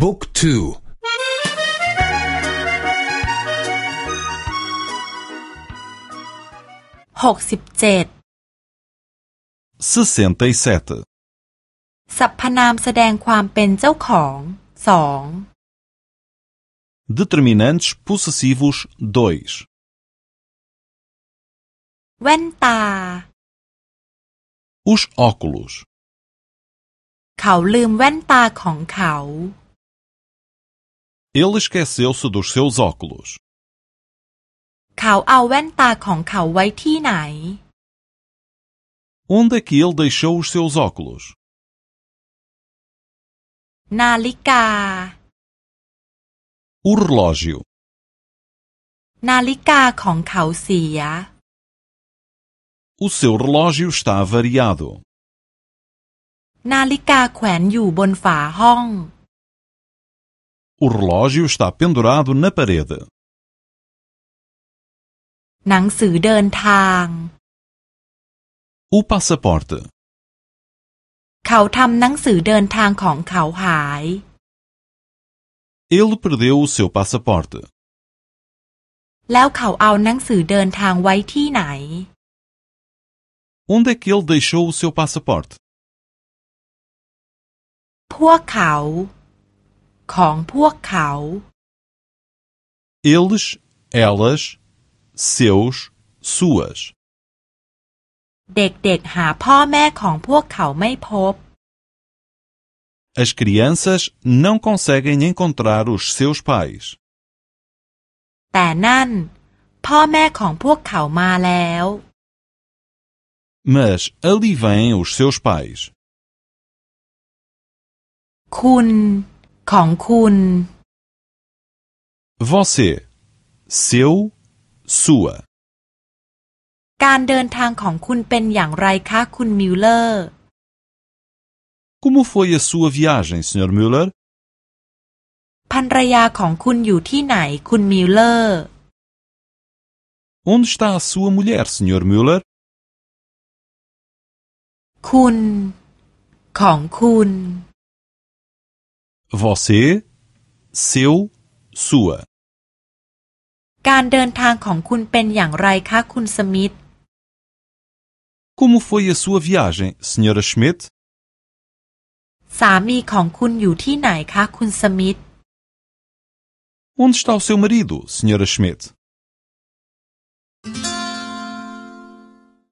บุ๊กทูหกสิบเจ็ด 67. สรรพนามแสดงความเป็นเจ้าของสอง Determinantes possessivos 2. แว่นตา Os óculos. เขาลืมแว่นตาของเขา Ele esqueceu-se dos seus óculos. เขาเอาแว่นตาของเขาไว้ที่ไหน Onde é que ele deixou os seus óculos? นาฬิกา O relógio. นาฬิกาของเขาเสีย O seu relógio está avariado. นาฬิกาแขวนอยู่บนฝาห้อง O relógio está pendurado na parede. หนังสือเดินทาง O passaporte. เขาทำหนังสือเดินทางของเขาหาย Ele perdeu o seu passaporte. แล้วเขาเอาหนังสือเดินทางไว้ที่ไหน Onde é que ele deixou o seu passaporte? พวกเขา ของพวกเขา Eles, elas, seus, suas. เด็กๆหาพ่อแม่ของพวกเขาไม่พบ As crianças não conseguem encontrar os seus pais. แต่นั่น พ่อแม่ของพวกเขามาแล้ว Mas ali vêm os seus pais. คุณ ของคุณ Você, seu, sua. การเดินทางของคุณเป็นอย่างไรคะคุณมิลเลอร์ Como foi a sua viagem, Sr. Müller? ภรรยาของคุณอยู่ที่ไหนคุณมิลเลอร์ Onde está a sua mulher, Sr. Müller? คุณ ของคุณ Você, seu, sua. การเดินทางของคุณเป็นอย่างไรคะ คุณสมิธ Como foi a sua viagem, Sra. Schmidt? สามีของคุณอยู่ที่ไหนคะ คุณสมิธ Onde está o seu marido, Sra. Schmidt?